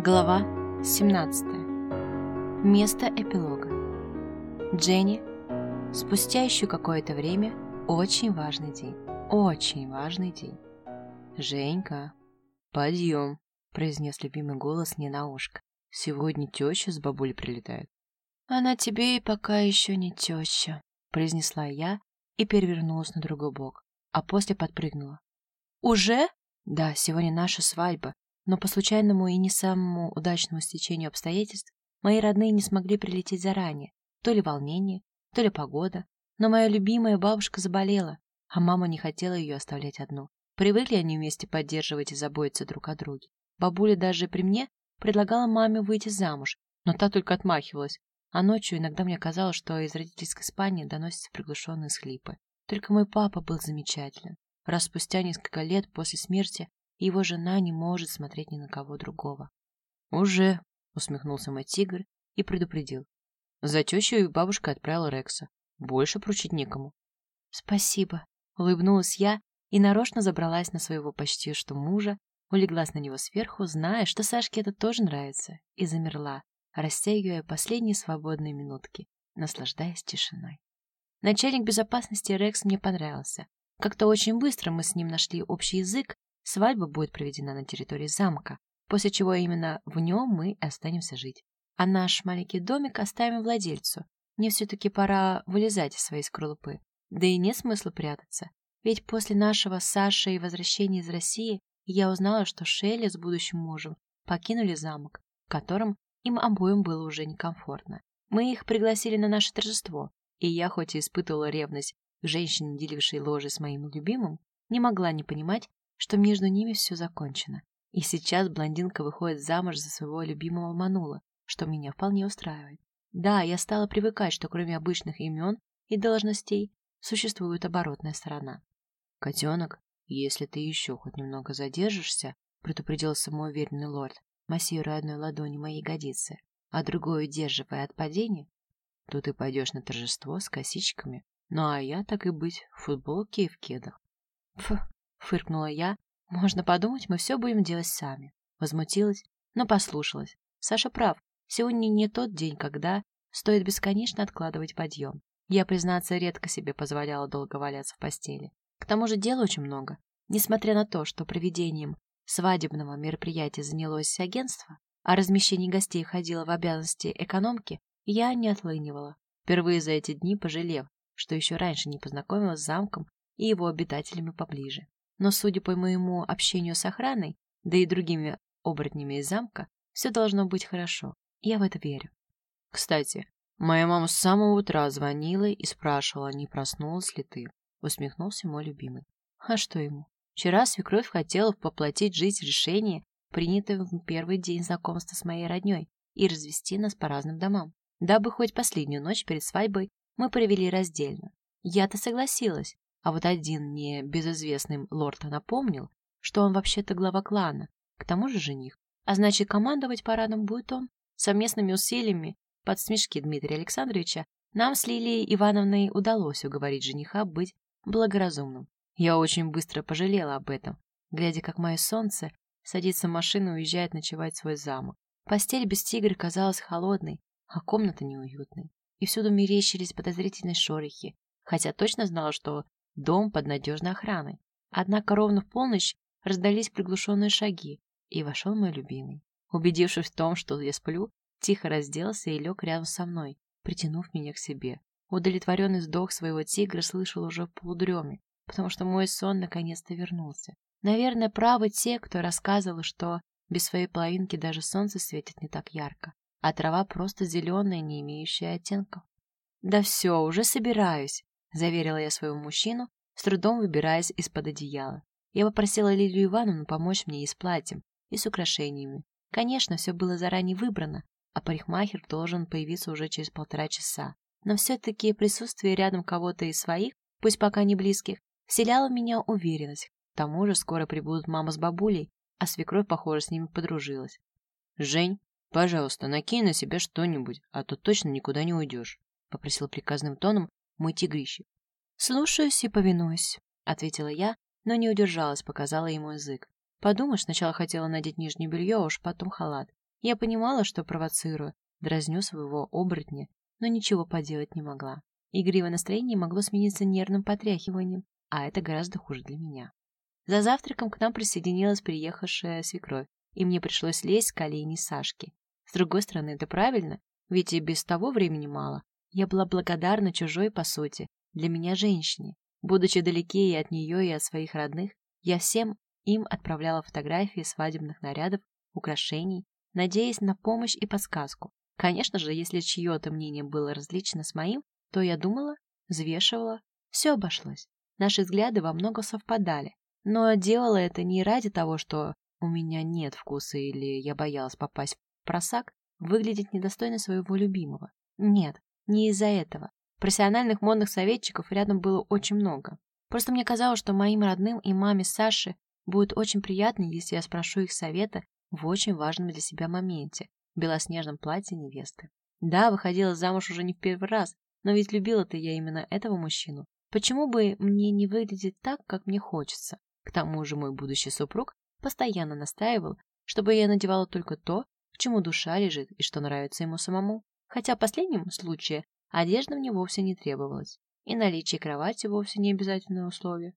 Глава 17. Место эпилога. Дженни. Спустя еще какое-то время очень важный день. Очень важный день. «Женька, подъем», — произнес любимый голос мне на ушко. «Сегодня теща с бабулей прилетает». «Она тебе и пока еще не теща», — произнесла я и перевернулась на другой бок, а после подпрыгнула. «Уже?» «Да, сегодня наша свадьба, но по случайному и не самому удачному стечению обстоятельств мои родные не смогли прилететь заранее. То ли волнение, то ли погода. Но моя любимая бабушка заболела, а мама не хотела ее оставлять одну. Привыкли они вместе поддерживать и заботиться друг о друге. Бабуля даже при мне предлагала маме выйти замуж, но та только отмахивалась. А ночью иногда мне казалось, что из родительской спальни доносятся приглушенные схлипы. Только мой папа был замечателен. Раз спустя несколько лет после смерти его жена не может смотреть ни на кого другого. «Уже», — усмехнулся мой тигр и предупредил. За тещу бабушка отправила Рекса. Больше пручить некому. «Спасибо», — улыбнулась я и нарочно забралась на своего почти что мужа, улеглась на него сверху, зная, что Сашке это тоже нравится, и замерла, растягивая последние свободные минутки, наслаждаясь тишиной. Начальник безопасности Рекс мне понравился. Как-то очень быстро мы с ним нашли общий язык, Свадьба будет проведена на территории замка, после чего именно в нем мы останемся жить. А наш маленький домик оставим владельцу. Мне все-таки пора вылезать из своей скорлупы. Да и нет смысла прятаться. Ведь после нашего с Сашей возвращения из России я узнала, что Шелли с будущим мужем покинули замок, в котором им обоим было уже некомфортно. Мы их пригласили на наше торжество, и я, хоть и испытывала ревность к женщине, делившей ложе с моим любимым, не могла не понимать, что между ними все закончено. И сейчас блондинка выходит замуж за своего любимого Манула, что меня вполне устраивает. Да, я стала привыкать, что кроме обычных имен и должностей существует оборотная сторона. «Котенок, если ты еще хоть немного задержишься», предупредил самоуверенный лорд, массируя одной ладонью моей ягодицы, а другой удерживая от падения, то ты пойдешь на торжество с косичками, ну а я, так и быть, в футболке и в кедах. Фу, Фыркнула я. Можно подумать, мы все будем делать сами. Возмутилась, но послушалась. Саша прав. Сегодня не тот день, когда стоит бесконечно откладывать подъем. Я, признаться, редко себе позволяла долго валяться в постели. К тому же дела очень много. Несмотря на то, что проведением свадебного мероприятия занялось агентство, а размещение гостей входило в обязанности экономки, я не отлынивала, впервые за эти дни пожалев, что еще раньше не познакомилась с замком и его обитателями поближе. Но, судя по моему общению с охраной, да и другими оборотнями из замка, все должно быть хорошо. Я в это верю. Кстати, моя мама с самого утра звонила и спрашивала, не проснулась ли ты. Усмехнулся мой любимый. А что ему? Вчера свекровь хотела поплатить жизнь решение, принятое в первый день знакомства с моей родней, и развести нас по разным домам, дабы хоть последнюю ночь перед свадьбой мы провели раздельно. Я-то согласилась, а вот один не безызвестный лорд напомнил, что он вообще-то глава клана, к тому же жених. А значит, командовать парадом будет он. Совместными усилиями под смешки Дмитрия Александровича нам с Лилией Ивановной удалось уговорить жениха быть благоразумным. Я очень быстро пожалела об этом, глядя, как мое солнце садится в машину и уезжает ночевать в свой замок. Постель без тигра казалась холодной, а комната неуютной. И всюду мерещились подозрительные шорохи, хотя точно знала, что дом под надежной охраной. Однако ровно в полночь раздались приглушенные шаги, и вошел мой любимый. Убедившись в том, что я сплю, тихо разделся и лег рядом со мной, притянув меня к себе. Удовлетворенный вздох своего тигра слышал уже в полудреме, потому что мой сон наконец-то вернулся. Наверное, правы те, кто рассказывал, что без своей половинки даже солнце светит не так ярко, а трава просто зеленая, не имеющая оттенков. «Да все, уже собираюсь», — заверила я своего мужчину, с трудом выбираясь из-под одеяла. Я попросила Лилию Ивановну помочь мне и с платьем, и с украшениями. Конечно, все было заранее выбрано, а парикмахер должен появиться уже через полтора часа. Но все-таки присутствие рядом кого-то из своих, пусть пока не близких, вселяло в меня уверенность. К тому же скоро прибудут мама с бабулей, а свекровь, похоже, с ними подружилась. «Жень, пожалуйста, накинь на себя что-нибудь, а то точно никуда не уйдешь», — попросил приказным тоном мой тигрище. «Слушаюсь и повинуюсь», — ответила я, но не удержалась, показала ему язык. Подумаешь, сначала хотела надеть нижнее белье, а уж потом халат. Я понимала, что провоцирую, дразню своего оборотня, но ничего поделать не могла. Игривое настроение могло смениться нервным потряхиванием, а это гораздо хуже для меня. За завтраком к нам присоединилась приехавшая свекровь, и мне пришлось лезть с коленей Сашки. С другой стороны, это правильно, ведь и без того времени мало. Я была благодарна чужой, по сути, для меня женщине. Будучи далеке и от нее, и от своих родных, я всем им отправляла фотографии свадебных нарядов, украшений, надеясь на помощь и подсказку. Конечно же, если чье-то мнение было различно с моим, то я думала, взвешивала, все обошлось. Наши взгляды во много совпадали, но делала это не ради того, что у меня нет вкуса или я боялась попасть в просак, выглядеть недостойно своего любимого. Нет, не из-за этого. Профессиональных модных советчиков рядом было очень много. Просто мне казалось, что моим родным и маме Саши будет очень приятно, если я спрошу их совета в очень важном для себя моменте – белоснежном платье невесты. Да, выходила замуж уже не в первый раз, но ведь любила-то я именно этого мужчину. Почему бы мне не выглядеть так, как мне хочется? К тому же мой будущий супруг постоянно настаивал, чтобы я надевала только то, к чему душа лежит и что нравится ему самому. Хотя в последнем случае одежда мне вовсе не требовалась, и наличие кровати вовсе не обязательное условие.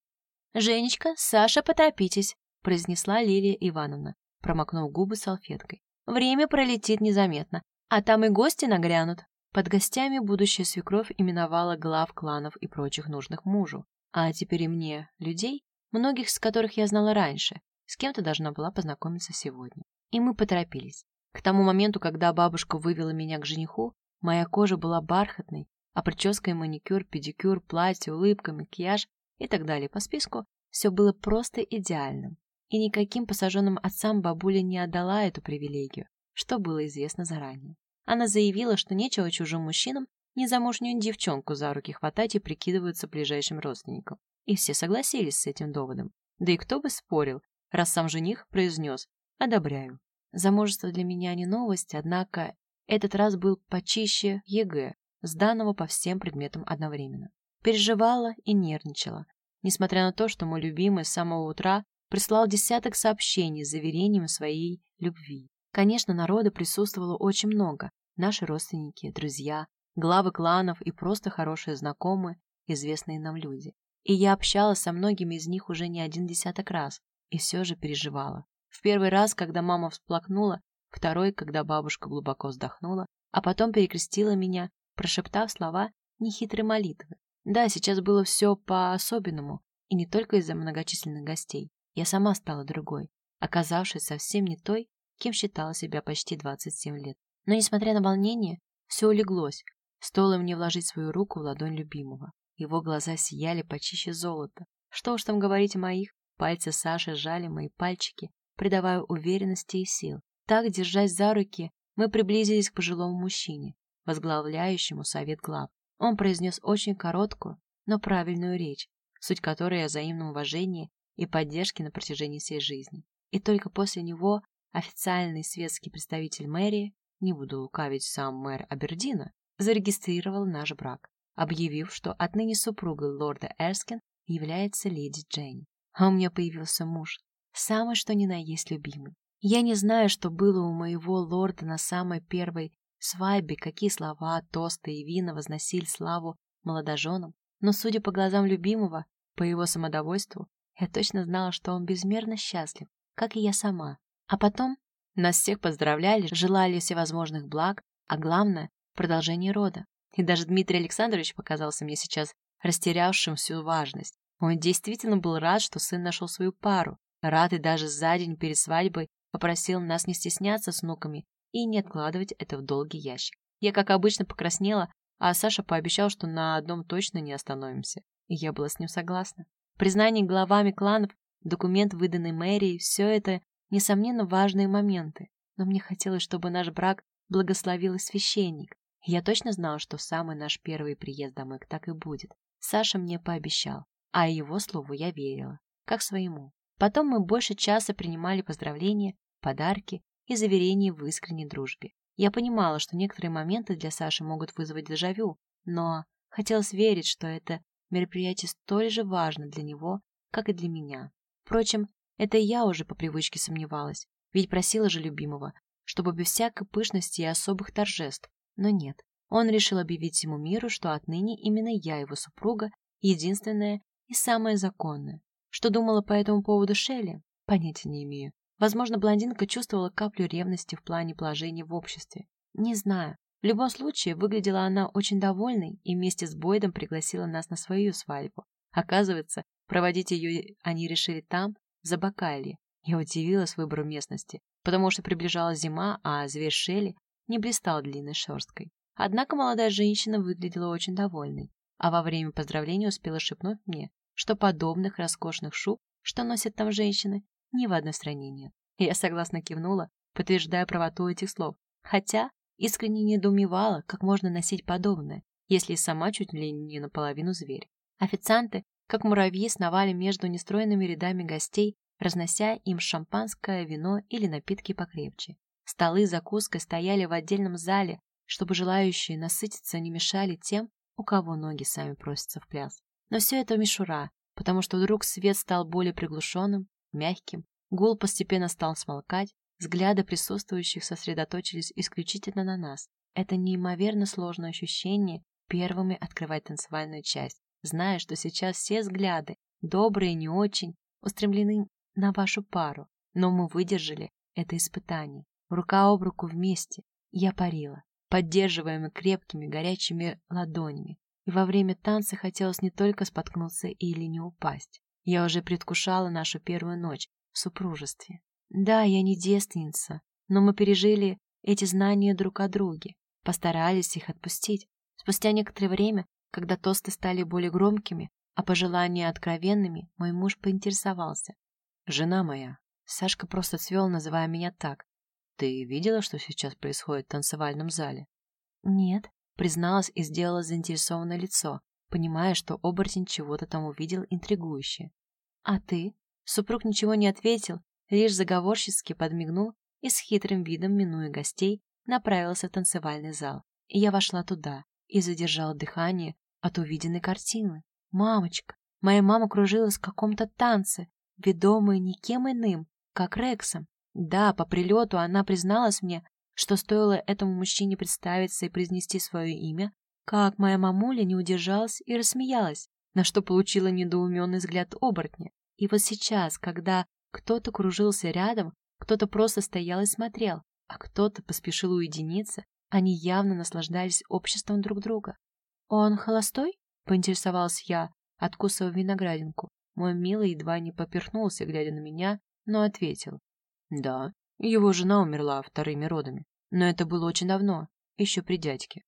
«Женечка, Саша, поторопитесь!» — произнесла Лилия Ивановна, промокнув губы салфеткой. «Время пролетит незаметно, а там и гости нагрянут». Под гостями будущая свекровь именовала глав кланов и прочих нужных мужу, а теперь и мне, людей, многих с которых я знала раньше, с кем-то должна была познакомиться сегодня. И мы поторопились. К тому моменту, когда бабушка вывела меня к жениху, моя кожа была бархатной, а прическа и маникюр, педикюр, платье, улыбка, макияж и так далее по списку все было просто идеальным. И никаким посаженным отцам бабуля не отдала эту привилегию, что было известно заранее. Она заявила, что нечего чужим мужчинам незамужнюю девчонку за руки хватать и прикидываться ближайшим родственником. И все согласились с этим доводом. Да и кто бы спорил, раз сам жених произнес «одобряю». Замужество для меня не новость, однако этот раз был почище ЕГЭ, сданного по всем предметам одновременно. Переживала и нервничала, несмотря на то, что мой любимый с самого утра прислал десяток сообщений с заверением своей любви. Конечно, народа присутствовало очень много. Наши родственники, друзья, главы кланов и просто хорошие знакомые, известные нам люди. И я общалась со многими из них уже не один десяток раз, и все же переживала. В первый раз, когда мама всплакнула, второй, когда бабушка глубоко вздохнула, а потом перекрестила меня, прошептав слова нехитрой молитвы. Да, сейчас было все по-особенному, и не только из-за многочисленных гостей. Я сама стала другой, оказавшись совсем не той, кем считала себя почти 27 лет. Но, несмотря на волнение, все улеглось. Стоило мне вложить свою руку в ладонь любимого. Его глаза сияли почище золота. Что уж там говорить о моих. Пальцы Саши сжали мои пальчики, придавая уверенности и сил. Так, держась за руки, мы приблизились к пожилому мужчине, возглавляющему совет глав. Он произнес очень короткую, но правильную речь, суть которой о взаимном уважении и поддержке на протяжении всей жизни. И только после него Официальный светский представитель мэрии, не буду лукавить сам мэр Абердина, зарегистрировал наш брак, объявив, что отныне супругой лорда Эрскин является леди Джейн. А у меня появился муж, самый что ни на есть любимый. Я не знаю, что было у моего лорда на самой первой свадьбе, какие слова, тосты и вина возносили славу молодоженам, но, судя по глазам любимого, по его самодовольству, я точно знала, что он безмерно счастлив, как и я сама. А потом нас всех поздравляли, желали всевозможных благ, а главное — продолжение рода. И даже Дмитрий Александрович показался мне сейчас растерявшим всю важность. Он действительно был рад, что сын нашел свою пару, рад и даже за день перед свадьбой попросил нас не стесняться с внуками и не откладывать это в долгий ящик. Я, как обычно, покраснела, а Саша пообещал, что на одном точно не остановимся. И я была с ним согласна. Признание главами кланов, документ, выданный мэрией, все это несомненно, важные моменты, но мне хотелось, чтобы наш брак благословил священник. я точно знала, что самый наш первый приезд домой так и будет. Саша мне пообещал, а его слову я верила, как своему. Потом мы больше часа принимали поздравления, подарки и заверения в искренней дружбе. Я понимала, что некоторые моменты для Саши могут вызвать дежавю, но хотелось верить, что это мероприятие столь же важно для него, как и для меня. Впрочем, это я уже по привычке сомневалась, ведь просила же любимого, чтобы без всякой пышности и особых торжеств. Но нет, он решил объявить всему миру, что отныне именно я, его супруга, единственная и самая законная. Что думала по этому поводу Шелли, понятия не имею. Возможно, блондинка чувствовала каплю ревности в плане положения в обществе. Не знаю. В любом случае, выглядела она очень довольной и вместе с Бойдом пригласила нас на свою свадьбу. Оказывается, проводить ее они решили там, в Забакалье. Я удивилась выбору местности, потому что приближалась зима, а зверь Шелли не блистал длинной шерсткой. Однако молодая женщина выглядела очень довольной, а во время поздравления успела шепнуть мне, что подобных роскошных шуб, что носят там женщины, ни в одной стране нет. Я согласно кивнула, подтверждая правоту этих слов, хотя искренне недоумевала, как можно носить подобное, если и сама чуть ли не наполовину зверь. Официанты, как муравьи, сновали между нестроенными рядами гостей, разнося им шампанское, вино или напитки покрепче. Столы с закуской стояли в отдельном зале, чтобы желающие насытиться не мешали тем, у кого ноги сами просятся в пляс. Но все это мишура, потому что вдруг свет стал более приглушенным, мягким, гул постепенно стал смолкать, взгляды присутствующих сосредоточились исключительно на нас. Это неимоверно сложное ощущение первыми открывать танцевальную часть, зная, что сейчас все взгляды, добрые и не очень, устремлены на вашу пару. Но мы выдержали это испытание. Рука об руку вместе. Я парила поддерживаемый крепкими горячими ладонями. И во время танца хотелось не только споткнуться или не упасть. Я уже предвкушала нашу первую ночь в супружестве. Да, я не девственница, но мы пережили эти знания друг о друге, постарались их отпустить. Спустя некоторое время, когда тосты стали более громкими, а пожелания откровенными, мой муж поинтересовался. «Жена моя». Сашка просто цвел, называя меня так. Ты видела, что сейчас происходит в танцевальном зале? Нет, призналась и сделала заинтересованное лицо, понимая, что оборотень чего-то там увидел интригующее. А ты? Супруг ничего не ответил, лишь заговорчески подмигнул и с хитрым видом, минуя гостей, направился в танцевальный зал. И я вошла туда и задержала дыхание от увиденной картины. Мамочка! Моя мама кружилась в каком-то танце, ведомая никем иным, как Рексом. Да, по прилету она призналась мне, что стоило этому мужчине представиться и произнести свое имя, как моя мамуля не удержалась и рассмеялась, на что получила недоуменный взгляд оборотня. И вот сейчас, когда кто-то кружился рядом, кто-то просто стоял и смотрел, а кто-то поспешил уединиться, они явно наслаждались обществом друг друга. «Он холостой?» — поинтересовалась я, откусывая виноградинку. Мой милый едва не поперхнулся, глядя на меня, но ответил. Да, его жена умерла вторыми родами, но это было очень давно, еще при дядьке.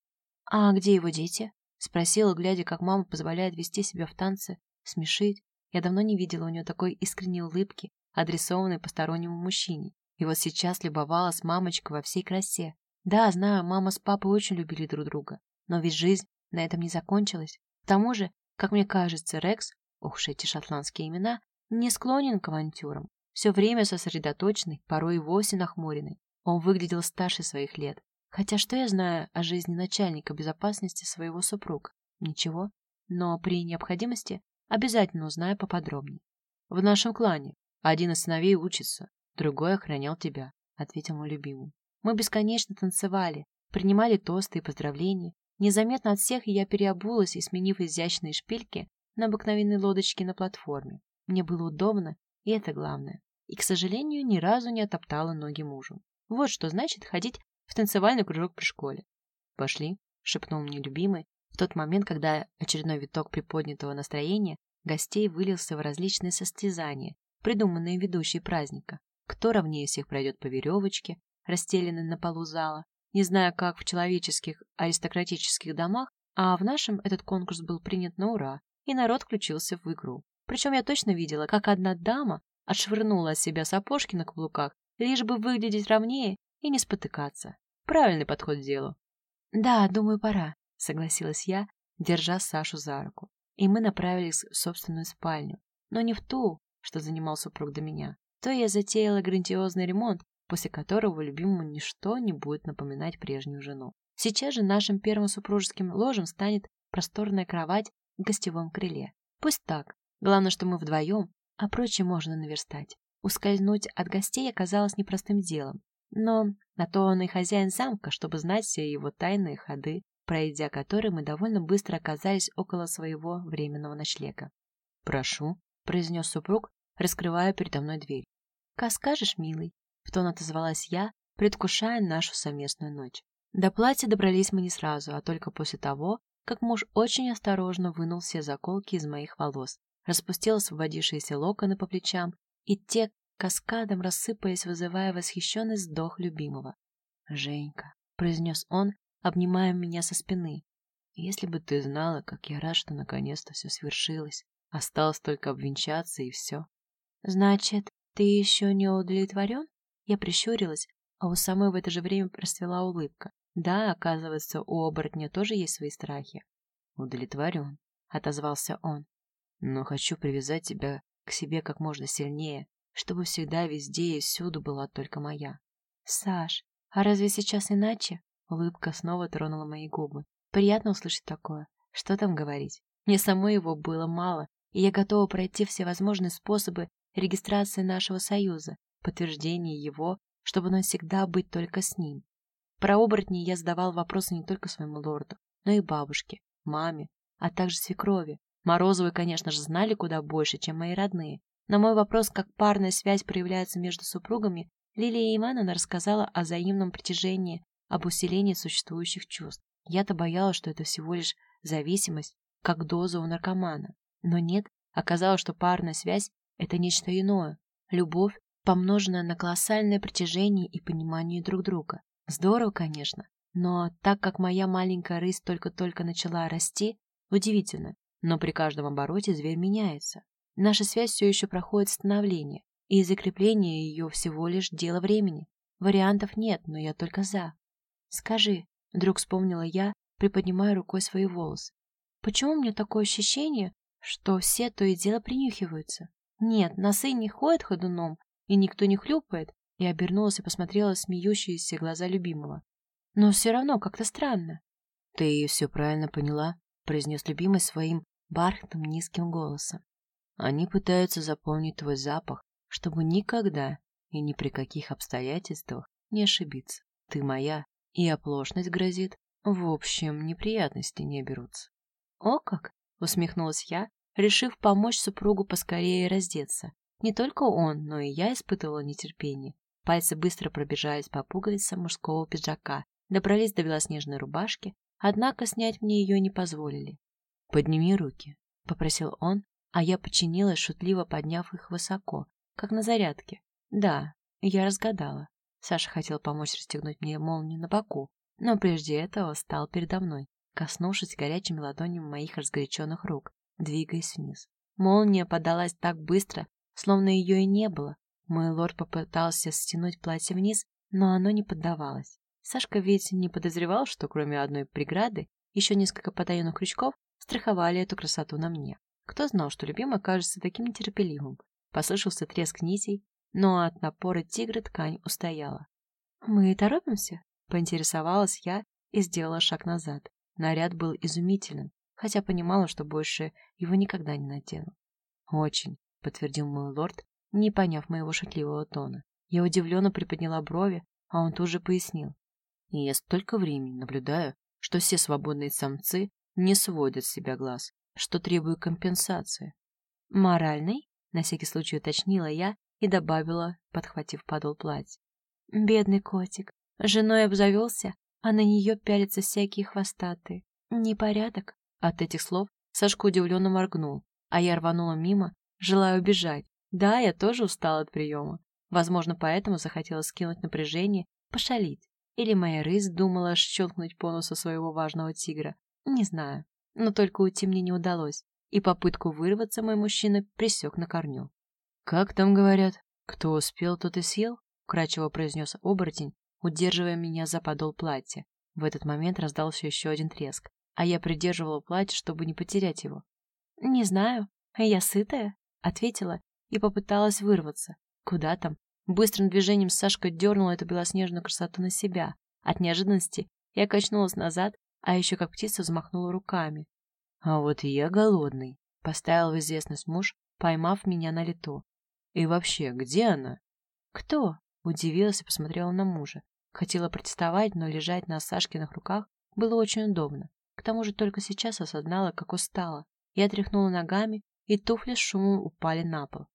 А где его дети? Спросила, глядя, как мама позволяет вести себя в танце, смешить. Я давно не видела у нее такой искренней улыбки, адресованной постороннему мужчине. И вот сейчас любовалась мамочка во всей красе. Да, знаю, мама с папой очень любили друг друга, но ведь жизнь на этом не закончилась. К тому же, как мне кажется, Рекс, ух эти шотландские имена, не склонен к авантюрам все время сосредоточенный, порой и вовсе нахмуренный. Он выглядел старше своих лет. Хотя что я знаю о жизни начальника безопасности своего супруга? Ничего. Но при необходимости обязательно узнаю поподробнее. В нашем клане один из сыновей учится, другой охранял тебя, ответил мой любимый. Мы бесконечно танцевали, принимали тосты и поздравления. Незаметно от всех я переобулась и, сменив изящные шпильки, на обыкновенной лодочке на платформе. Мне было удобно, и это главное и, к сожалению, ни разу не отоптала ноги мужу. Вот что значит ходить в танцевальный кружок при школе. «Пошли», — шепнул мне любимый, в тот момент, когда очередной виток приподнятого настроения гостей вылился в различные состязания, придуманные ведущей праздника. Кто ровнее всех пройдет по веревочке, расстеленной на полу зала, не знаю, как в человеческих аристократических домах, а в нашем этот конкурс был принят на ура, и народ включился в игру. Причем я точно видела, как одна дама Отшвырнула от себя сапожки на каблуках, лишь бы выглядеть ровнее и не спотыкаться. Правильный подход к делу. «Да, думаю, пора», — согласилась я, держа Сашу за руку. И мы направились в собственную спальню, но не в ту, что занимал супруг до меня. То я затеяла грандиозный ремонт, после которого любимому ничто не будет напоминать прежнюю жену. Сейчас же нашим первым супружеским ложем станет просторная кровать в гостевом крыле. Пусть так. Главное, что мы вдвоем, а прочее можно наверстать. Ускользнуть от гостей оказалось непростым делом. Но на то он и хозяин замка, чтобы знать все его тайные ходы, пройдя которые мы довольно быстро оказались около своего временного ночлега. «Прошу», — произнес супруг, раскрывая передо мной дверь. «Как скажешь, милый», — в тон отозвалась я, предвкушая нашу совместную ночь. До платья добрались мы не сразу, а только после того, как муж очень осторожно вынул все заколки из моих волос, распустил освободившиеся локоны по плечам, и те каскадом рассыпались, вызывая восхищенный вздох любимого. «Женька», — произнес он, обнимая меня со спины, — «если бы ты знала, как я рад, что наконец-то все свершилось. Осталось только обвенчаться, и все». «Значит, ты еще не удовлетворен?» Я прищурилась, а у самой в это же время расцвела улыбка. Да, оказывается, у оборотня тоже есть свои страхи. Удовлетворен, отозвался он. Но хочу привязать тебя к себе как можно сильнее, чтобы всегда, везде и всюду была только моя. Саш, а разве сейчас иначе? Улыбка снова тронула мои губы. Приятно услышать такое. Что там говорить? Мне самой его было мало, и я готова пройти все возможные способы регистрации нашего союза, подтверждения его, чтобы навсегда быть только с ним. Про оборотней я задавал вопросы не только своему лорду, но и бабушке, маме, а также свекрови. Морозовы, конечно же, знали куда больше, чем мои родные. На мой вопрос, как парная связь проявляется между супругами, Лилия Ивановна рассказала о взаимном притяжении, об усилении существующих чувств. Я-то боялась, что это всего лишь зависимость, как доза у наркомана. Но нет, оказалось, что парная связь – это нечто иное. Любовь, помноженная на колоссальное притяжение и понимание друг друга. Здорово, конечно, но так как моя маленькая рысь только-только начала расти, удивительно, но при каждом обороте зверь меняется. Наша связь все еще проходит становление, и закрепление ее всего лишь дело времени. Вариантов нет, но я только за. Скажи, вдруг вспомнила я, приподнимая рукой свои волосы. Почему у меня такое ощущение, что все то и дело принюхиваются? Нет, носы не ходят ходуном, и никто не хлюпает, и обернулась и посмотрела в смеющиеся глаза любимого. Но все равно как-то странно. — Ты все правильно поняла, — произнес любимый своим бархатным низким голосом. Они пытаются заполнить твой запах, чтобы никогда и ни при каких обстоятельствах не ошибиться. Ты моя, и оплошность грозит. В общем, неприятности не берутся. О как! усмехнулась я, решив помочь супругу поскорее раздеться. Не только он, но и я испытывала нетерпение. Пальцы быстро пробежались по пуговицам мужского пиджака, добрались до белоснежной рубашки, однако снять мне ее не позволили. «Подними руки», — попросил он, а я подчинилась, шутливо подняв их высоко, как на зарядке. Да, я разгадала. Саша хотел помочь расстегнуть мне молнию на боку, но прежде этого стал передо мной, коснувшись горячими ладонями моих разгоряченных рук, двигаясь вниз. Молния подалась так быстро, словно ее и не было, мой лорд попытался стянуть платье вниз, но оно не поддавалось. Сашка ведь не подозревал, что кроме одной преграды, еще несколько потаенных крючков страховали эту красоту на мне. Кто знал, что любимый окажется таким нетерпеливым? Послышался треск нитей, но от напора тигра ткань устояла. «Мы торопимся?» — поинтересовалась я и сделала шаг назад. Наряд был изумителен, хотя понимала, что больше его никогда не надену. «Очень», — подтвердил мой лорд, не поняв моего шутливого тона. Я удивленно приподняла брови, а он тут же пояснил. Я столько времени наблюдаю, что все свободные самцы не сводят с себя глаз, что требую компенсации. Моральный? На всякий случай уточнила я и добавила, подхватив подол платья. Бедный котик. Женой обзавелся, а на нее пялятся всякие хвостатые. Непорядок. От этих слов Сашка удивленно моргнул, а я рванула мимо, желая убежать, да, я тоже устала от приема. Возможно, поэтому захотела скинуть напряжение, пошалить. Или моя рысь думала щелкнуть по носу своего важного тигра. Не знаю. Но только уйти мне не удалось, и попытку вырваться мой мужчина присек на корню. «Как там говорят? Кто успел, тот и съел?» — кратчево произнес оборотень, удерживая меня за подол платья. В этот момент раздался еще один треск, а я придерживала платье, чтобы не потерять его. «Не знаю. Я сытая», — ответила и попыталась вырваться. Куда там? Быстрым движением Сашка дернула эту белоснежную красоту на себя. От неожиданности я качнулась назад, а еще как птица взмахнула руками. А вот и я голодный, поставил в известность муж, поймав меня на лету. И вообще, где она? Кто? Удивилась и посмотрела на мужа. Хотела протестовать, но лежать на Сашкиных руках было очень удобно. К тому же только сейчас осознала, как устала. Я тряхнула ногами, и туфли с шумом упали на пол.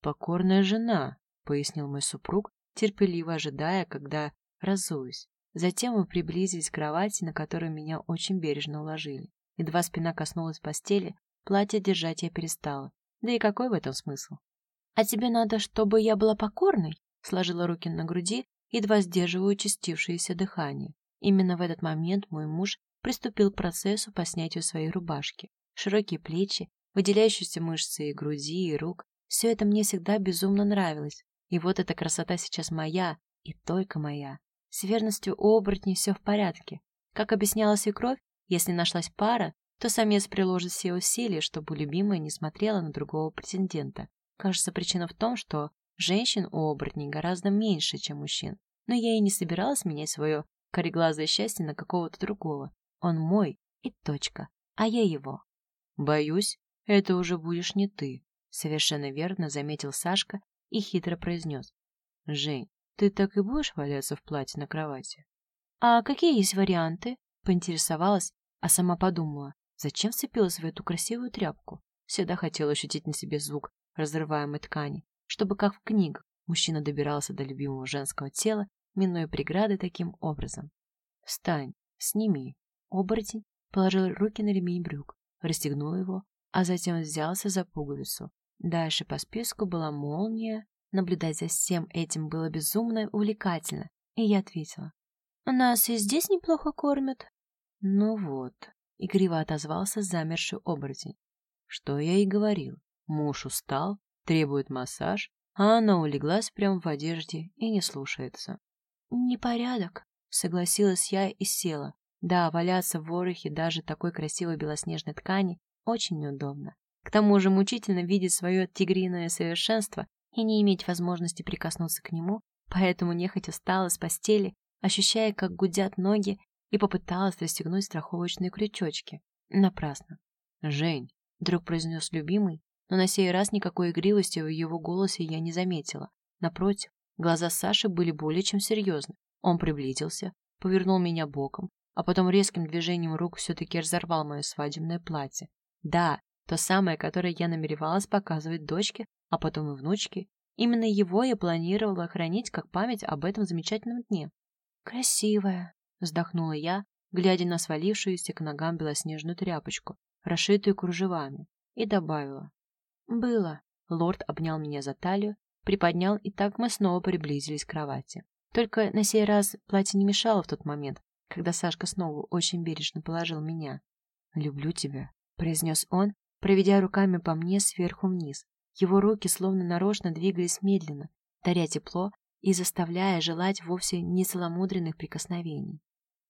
«Покорная жена», — пояснил мой супруг, терпеливо ожидая, когда разуюсь. Затем мы приблизились к кровати, на которую меня очень бережно уложили. Едва спина коснулась постели, платье держать я перестала. Да и какой в этом смысл? «А тебе надо, чтобы я была покорной?» Сложила руки на груди, едва сдерживая участившееся дыхание. Именно в этот момент мой муж приступил к процессу по снятию своей рубашки. Широкие плечи, выделяющиеся мышцы и груди, и рук. Все это мне всегда безумно нравилось. И вот эта красота сейчас моя, и только моя. С верностью у оборотней все в порядке. Как объясняла свекровь, если нашлась пара, то самец приложит все усилия, чтобы любимая не смотрела на другого претендента. Кажется, причина в том, что женщин у оборотней гораздо меньше, чем мужчин. Но я и не собиралась менять свое кореглазое счастье на какого-то другого. Он мой и точка, а я его. Боюсь, это уже будешь не ты, совершенно верно заметил Сашка и хитро произнес. Жень, ты так и будешь валяться в платье на кровати? А какие есть варианты? Поинтересовалась, а сама подумала, зачем вцепилась в эту красивую тряпку? Всегда хотела ощутить на себе звук разрываемой ткани, чтобы, как в книгах, мужчина добирался до любимого женского тела, минуя преграды таким образом. «Встань, сними». Оборотень положил руки на ремень брюк, расстегнул его, а затем взялся за пуговицу. Дальше по списку была молния. Наблюдать за всем этим было безумно увлекательно, и я ответила. «Нас и здесь неплохо кормят». «Ну вот», — игриво отозвался замерший оборотень. «Что я и говорил. Муж устал, требует массаж, а она улеглась прямо в одежде и не слушается». «Непорядок», — согласилась я и села. Да, валяться в ворохе даже такой красивой белоснежной ткани очень неудобно. К тому же мучительно видеть свое тигриное совершенство и не иметь возможности прикоснуться к нему, поэтому нехотя встала с постели, ощущая, как гудят ноги, и попыталась расстегнуть страховочные крючочки. Напрасно. «Жень», — вдруг произнес любимый, но на сей раз никакой игривости в его голосе я не заметила. Напротив, глаза Саши были более чем серьезны. Он приблизился, повернул меня боком, а потом резким движением рук все-таки разорвал мое свадебное платье. Да, то самое, которое я намеревалась показывать дочке, а потом и внучке. Именно его я планировала хранить как память об этом замечательном дне. «Красивая», — вздохнула я, глядя на свалившуюся к ногам белоснежную тряпочку, расшитую кружевами, и добавила. «Было». Лорд обнял меня за талию, приподнял, и так мы снова приблизились к кровати. Только на сей раз платье не мешало в тот момент, когда Сашка снова очень бережно положил меня. «Люблю тебя», — произнес он, проведя руками по мне сверху вниз. Его руки словно нарочно двигались медленно, даря тепло и заставляя желать вовсе не целомудренных прикосновений.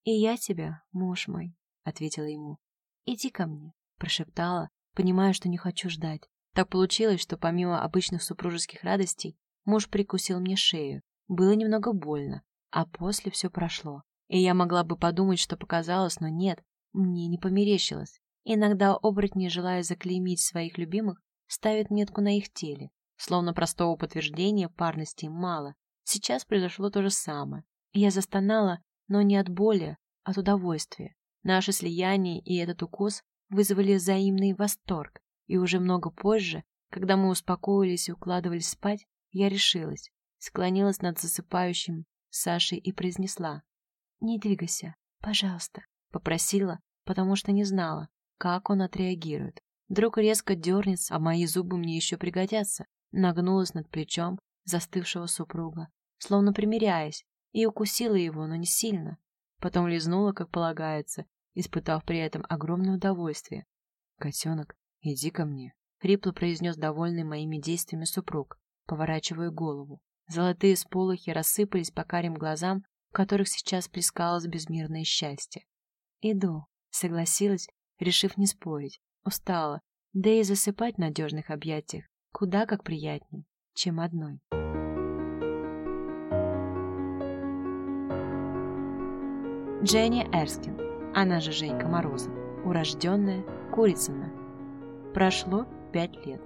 «И я тебя, муж мой», — ответила ему. «Иди ко мне», — прошептала, понимая, что не хочу ждать. Так получилось, что помимо обычных супружеских радостей, муж прикусил мне шею. Было немного больно, а после все прошло. И я могла бы подумать, что показалось, но нет, мне не померещилось. Иногда оборотни, желая заклеймить своих любимых, ставят метку на их теле. Словно простого подтверждения парности мало. Сейчас произошло то же самое. Я застонала, но не от боли, а от удовольствия. Наше слияние и этот укус вызвали взаимный восторг. И уже много позже, когда мы успокоились и укладывались спать, я решилась, склонилась над засыпающим Сашей и произнесла. «Не двигайся, пожалуйста», — попросила, потому что не знала, как он отреагирует. Вдруг резко дернется, а мои зубы мне еще пригодятся. Нагнулась над плечом застывшего супруга, словно примиряясь, и укусила его, но не сильно. Потом лизнула, как полагается, испытав при этом огромное удовольствие. «Котенок, иди ко мне», — хрипло произнес довольный моими действиями супруг, поворачивая голову. Золотые сполохи рассыпались по карим глазам, в которых сейчас плескалось безмерное счастье. «Иду», — согласилась, решив не спорить. Устала, да и засыпать в надежных объятиях куда как приятнее, чем одной. Дженни Эрскин, она же Женька Морозов, урожденная Курицына. Прошло пять лет.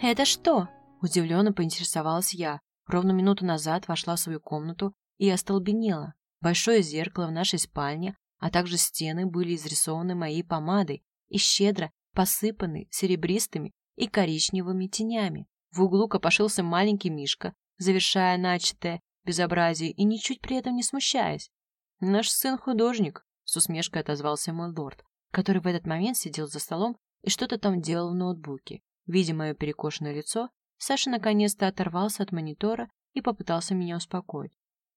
«Это что?» – удивленно поинтересовалась я, Ровно минуту назад вошла в свою комнату и остолбенела. Большое зеркало в нашей спальне, а также стены были изрисованы моей помадой и щедро посыпаны серебристыми и коричневыми тенями. В углу копошился маленький Мишка, завершая начатое безобразие и ничуть при этом не смущаясь. «Наш сын художник», — с усмешкой отозвался мой лорд, который в этот момент сидел за столом и что-то там делал в ноутбуке. Видя мое перекошенное лицо, Саша наконец-то оторвался от монитора и попытался меня успокоить.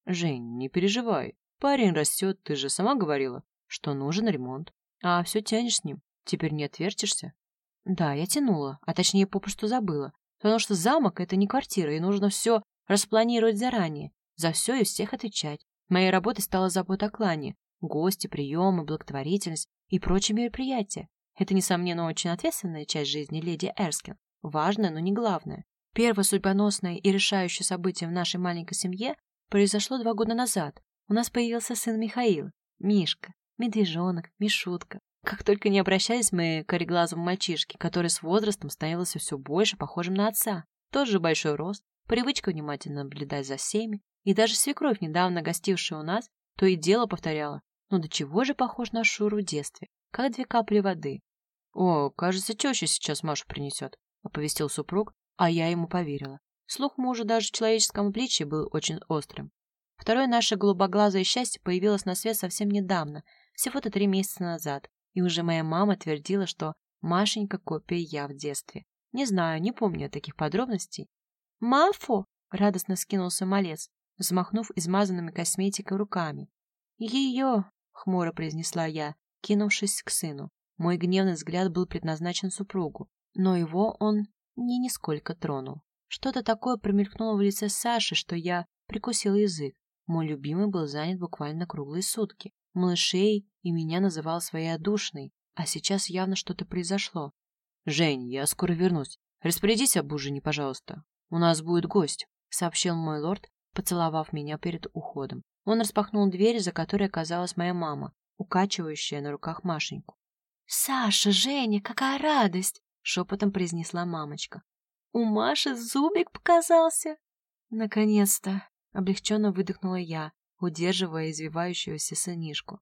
«Жень, не переживай. Парень растет, ты же сама говорила, что нужен ремонт. А все тянешь с ним. Теперь не отвертишься?» Да, я тянула, а точнее попросту забыла. Потому что замок — это не квартира, и нужно все распланировать заранее, за все и всех отвечать. Моей работой стала забота о клане, гости, приемы, благотворительность и прочие мероприятия. Это, несомненно, очень ответственная часть жизни леди Эрскин. Важное, но не главное. Первое судьбоносное и решающее событие в нашей маленькой семье произошло два года назад. У нас появился сын Михаил, Мишка, медвежонок, Мишутка. Как только не обращались мы к кореглазому мальчишке, который с возрастом становился все больше похожим на отца. Тот же большой рост, привычка внимательно наблюдать за всеми, и даже свекровь, недавно гостившая у нас, то и дело повторяла, ну до чего же похож на Шуру в детстве, как две капли воды. «О, кажется, теща сейчас Машу принесет», — оповестил супруг, а я ему поверила. Слух мужа даже в человеческом обличии был очень острым. Второе наше голубоглазое счастье появилось на свет совсем недавно, всего-то три месяца назад, и уже моя мама твердила, что Машенька копия я в детстве. Не знаю, не помню таких подробностей. «Мафо!» — радостно скинулся малец, взмахнув измазанными косметикой руками. «Ее!» — хмуро произнесла я, кинувшись к сыну. Мой гневный взгляд был предназначен супругу, но его он не нисколько тронул. Что-то такое промелькнуло в лице Саши, что я прикусил язык. Мой любимый был занят буквально круглые сутки. Малышей и меня называл своей одушной, а сейчас явно что-то произошло. «Жень, я скоро вернусь. Распорядись об ужине, пожалуйста. У нас будет гость», — сообщил мой лорд, поцеловав меня перед уходом. Он распахнул дверь, за которой оказалась моя мама, укачивающая на руках Машеньку. «Саша, Женя, какая радость!» — шепотом произнесла мамочка. «У Маши зубик показался!» «Наконец-то!» — облегченно выдохнула я, удерживая извивающуюся сынишку.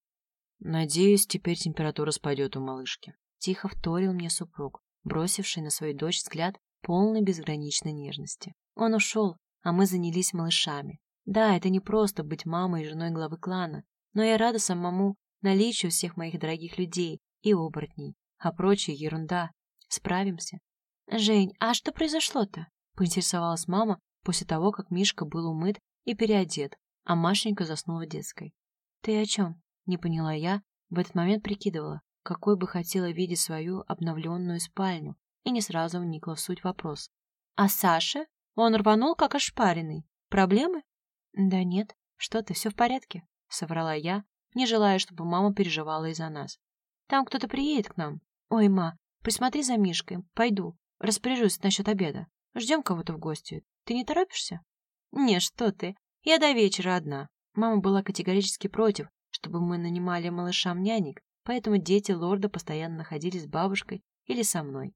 «Надеюсь, теперь температура спадет у малышки», — тихо вторил мне супруг, бросивший на свою дочь взгляд полной безграничной нежности. Он ушел, а мы занялись малышами. Да, это не просто быть мамой и женой главы клана, но я рада самому наличию всех моих дорогих людей, и оборотней, а прочая ерунда. Справимся. Жень, а что произошло-то? Поинтересовалась мама после того, как Мишка был умыт и переодет, а Машенька заснула детской. Ты о чем? Не поняла я, в этот момент прикидывала, какой бы хотела видеть свою обновленную спальню, и не сразу вникла в суть вопроса. А Саша? Он рванул, как ошпаренный. Проблемы? Да нет, что ты, все в порядке, соврала я, не желая, чтобы мама переживала из-за нас. Там кто-то приедет к нам. Ой, ма, присмотри за Мишкой. Пойду. Распоряжусь насчет обеда. Ждем кого-то в гости. Ты не торопишься? Не, что ты. Я до вечера одна. Мама была категорически против, чтобы мы нанимали малышам нянек, поэтому дети лорда постоянно находились с бабушкой или со мной.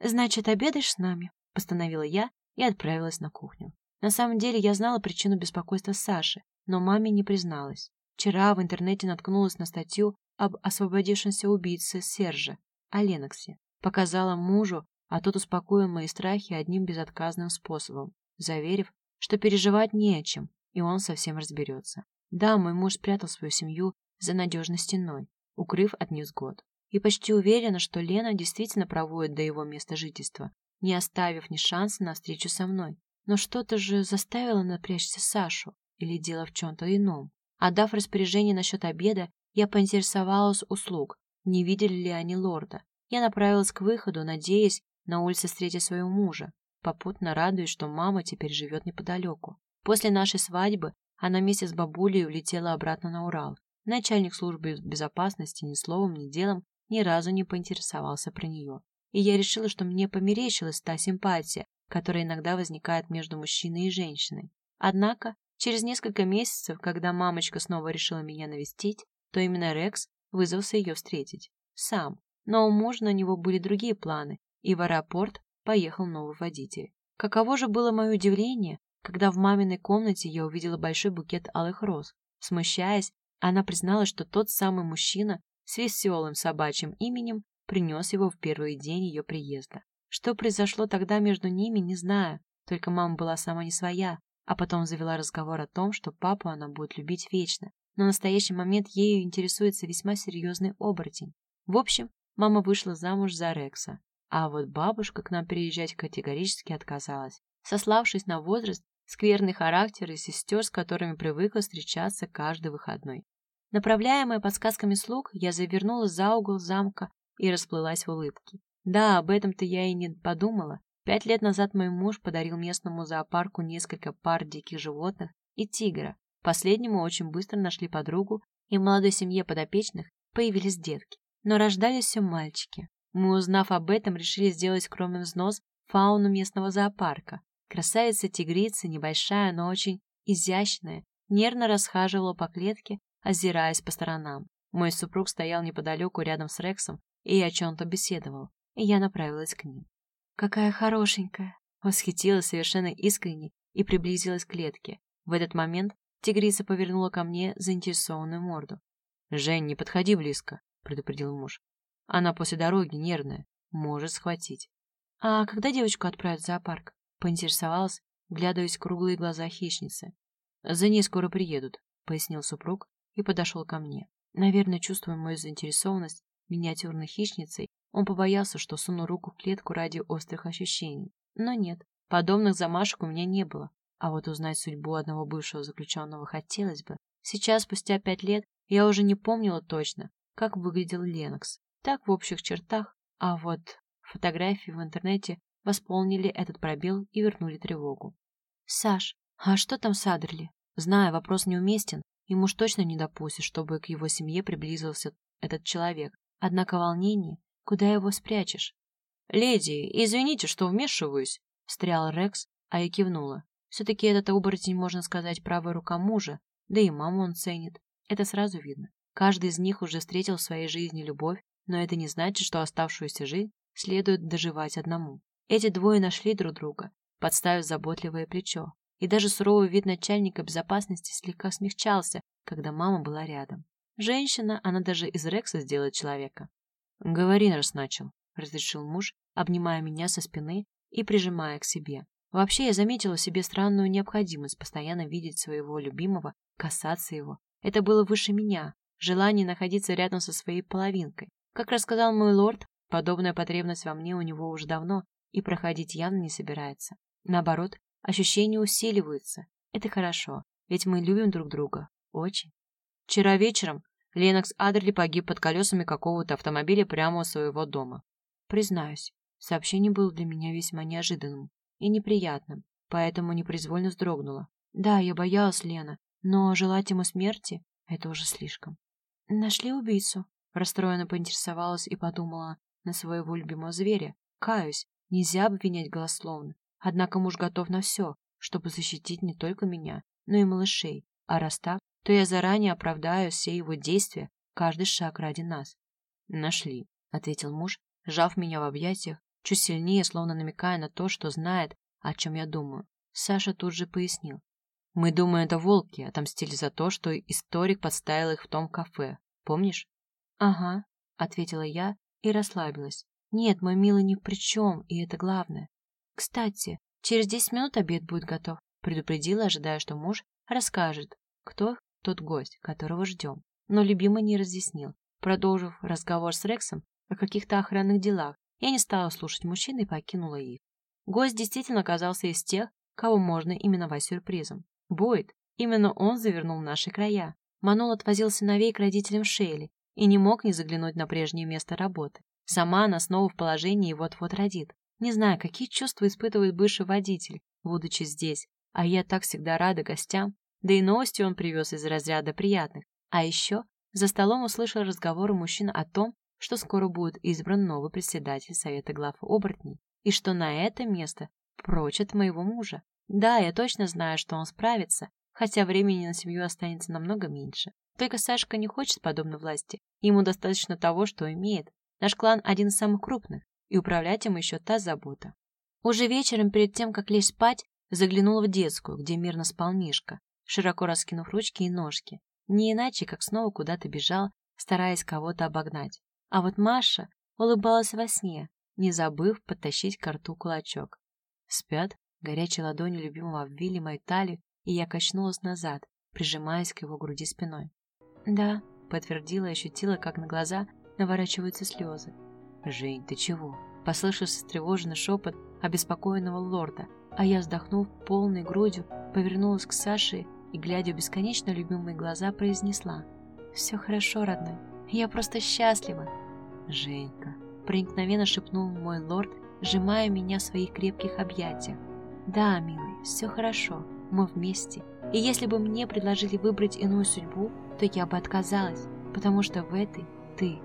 «Значит, обедаешь с нами?» – постановила я и отправилась на кухню. На самом деле я знала причину беспокойства Саши, но маме не призналась. Вчера в интернете наткнулась на статью об освободившемся убийце Сержа, о Леноксе. Показала мужу, а тот успокоил мои страхи одним безотказным способом, заверив, что переживать не о чем, и он совсем разберется. Да, мой муж спрятал свою семью за надежной стеной, укрыв от невзгод. И почти уверена, что Лена действительно проводит до его места жительства, не оставив ни шанса на встречу со мной. Но что-то же заставило напрячься Сашу, или дело в чем-то ином. Отдав распоряжение насчет обеда, я поинтересовалась услуг, не видели ли они лорда. Я направилась к выходу, надеясь на улице встретить своего мужа, попутно радуясь, что мама теперь живет неподалеку. После нашей свадьбы она вместе с бабулей улетела обратно на Урал. Начальник службы безопасности ни словом, ни делом ни разу не поинтересовался про нее. И я решила, что мне померещилась та симпатия, которая иногда возникает между мужчиной и женщиной. Однако, через несколько месяцев, когда мамочка снова решила меня навестить, то именно Рекс вызвался ее встретить. Сам. Но у мужа на него были другие планы, и в аэропорт поехал новый водитель. Каково же было мое удивление, когда в маминой комнате я увидела большой букет алых роз. Смущаясь, она призналась, что тот самый мужчина с веселым собачьим именем принес его в первый день ее приезда. Что произошло тогда между ними, не знаю, только мама была сама не своя, а потом завела разговор о том, что папу она будет любить вечно, но в настоящий момент ею интересуется весьма серьезный оборотень. В общем, мама вышла замуж за Рекса, а вот бабушка к нам переезжать категорически отказалась, сославшись на возраст, скверный характер и сестер, с которыми привыкла встречаться каждый выходной. Направляемая подсказками слуг, я завернула за угол замка и расплылась в улыбке. Да, об этом-то я и не подумала. Пять лет назад мой муж подарил местному зоопарку несколько пар диких животных и тигра. Последнему очень быстро нашли подругу, и в молодой семье подопечных появились детки. Но рождались все мальчики. Мы, узнав об этом, решили сделать скромный взнос фауну местного зоопарка. Красавица-тигрица, небольшая, но очень изящная, нервно расхаживала по клетке, озираясь по сторонам. Мой супруг стоял неподалеку рядом с Рексом и о чем-то беседовал, и я направилась к ним. «Какая хорошенькая!» Восхитилась совершенно искренне и приблизилась к клетке. В этот момент тигрица повернула ко мне заинтересованную морду. «Жень, не подходи близко», — предупредил муж. «Она после дороги нервная, может схватить». «А когда девочку отправят в зоопарк?» — поинтересовалась, глядываясь в круглые глаза хищницы. «За ней скоро приедут», — пояснил супруг и подошел ко мне. Наверное, чувствуя мою заинтересованность миниатюрной хищницей, он побоялся, что суну руку в клетку ради острых ощущений. Но нет, подобных замашек у меня не было. А вот узнать судьбу одного бывшего заключенного хотелось бы. Сейчас, спустя пять лет, я уже не помнила точно, как выглядел Ленокс. Так в общих чертах, а вот фотографии в интернете восполнили этот пробел и вернули тревогу. «Саш, а что там с Адерли?» Знаю, вопрос неуместен, и муж точно не допустит, чтобы к его семье приблизился этот человек. Однако волнение Куда его спрячешь? «Леди, извините, что вмешиваюсь», — встрял Рекс, а я кивнула. Все-таки этот оборотень, можно сказать, правая рука мужа, да и маму он ценит. Это сразу видно. Каждый из них уже встретил в своей жизни любовь, но это не значит, что оставшуюся жизнь следует доживать одному. Эти двое нашли друг друга, подставив заботливое плечо. И даже суровый вид начальника безопасности слегка смягчался, когда мама была рядом. Женщина, она даже из Рекса сделает человека. «Говори, раз начал», — разрешил муж, обнимая меня со спины и прижимая к себе. Вообще, я заметила в себе странную необходимость постоянно видеть своего любимого, касаться его. Это было выше меня, желание находиться рядом со своей половинкой. Как рассказал мой лорд, подобная потребность во мне у него уже давно и проходить явно не собирается. Наоборот, ощущения усиливаются. Это хорошо, ведь мы любим друг друга. Очень. Вчера вечером Ленокс Адерли погиб под колесами какого-то автомобиля прямо у своего дома. Признаюсь, сообщение было для меня весьма неожиданным и неприятным, поэтому непроизвольно вздрогнула. Да, я боялась Лена, но желать ему смерти — это уже слишком. Нашли убийцу? Расстроенно поинтересовалась и подумала на своего любимого зверя. Каюсь, нельзя обвинять голословно. Однако муж готов на все, чтобы защитить не только меня, но и малышей. А раз так, то я заранее оправдаю все его действия, каждый шаг ради нас. Нашли, ответил муж, сжав меня в объятиях, чуть сильнее, словно намекая на то, что знает, о чем я думаю. Саша тут же пояснил. Мы думаем, это волки отомстили за то, что историк подставил их в том кафе. Помнишь? Ага, ответила я и расслабилась. Нет, мой милый ни при чем, и это главное. Кстати, через десять минут обед будет готов, предупредила, ожидая, что муж расскажет, кто тот гость, которого ждем. Но любимый не разъяснил. Продолжив разговор с Рексом о каких-то охранных делах, я не стала слушать мужчин и покинула их. Гость действительно оказался из тех, кого можно именовать сюрпризом. Бойд, именно он завернул наши края. Манул отвозил сыновей к родителям Шейли и не мог не заглянуть на прежнее место работы. Сама она снова в положении и вот-вот родит. Не знаю, какие чувства испытывает бывший водитель, будучи здесь, а я так всегда рада гостям, да и новости он привез из разряда приятных. А еще за столом услышал разговоры мужчин о том, что скоро будет избран новый председатель Совета глав оборотней, и что на это место прочат моего мужа. Да, я точно знаю, что он справится, хотя времени на семью останется намного меньше. Только Сашка не хочет подобной власти, ему достаточно того, что имеет. Наш клан один из самых крупных, и управлять им еще та забота. Уже вечером, перед тем, как лечь спать, Заглянула в детскую, где мирно спал Мишка, широко раскинув ручки и ножки. Не иначе, как снова куда-то бежал, стараясь кого-то обогнать. А вот Маша улыбалась во сне, не забыв подтащить к рту кулачок. Спят, горячей ладонью любимого обвили мою талию, и я качнулась назад, прижимаясь к его груди спиной. «Да», — подтвердила и ощутила, как на глаза наворачиваются слезы. «Жень, ты чего?» — послышался встревоженный шепот обеспокоенного лорда, а я, вздохнув полной грудью, повернулась к Саше и, глядя в бесконечно любимые глаза, произнесла. «Все хорошо, родной. Я просто счастлива». «Женька», — проникновенно шепнул мой лорд, сжимая меня в своих крепких объятиях. «Да, милый, все хорошо. Мы вместе. И если бы мне предложили выбрать иную судьбу, то я бы отказалась, потому что в этой ты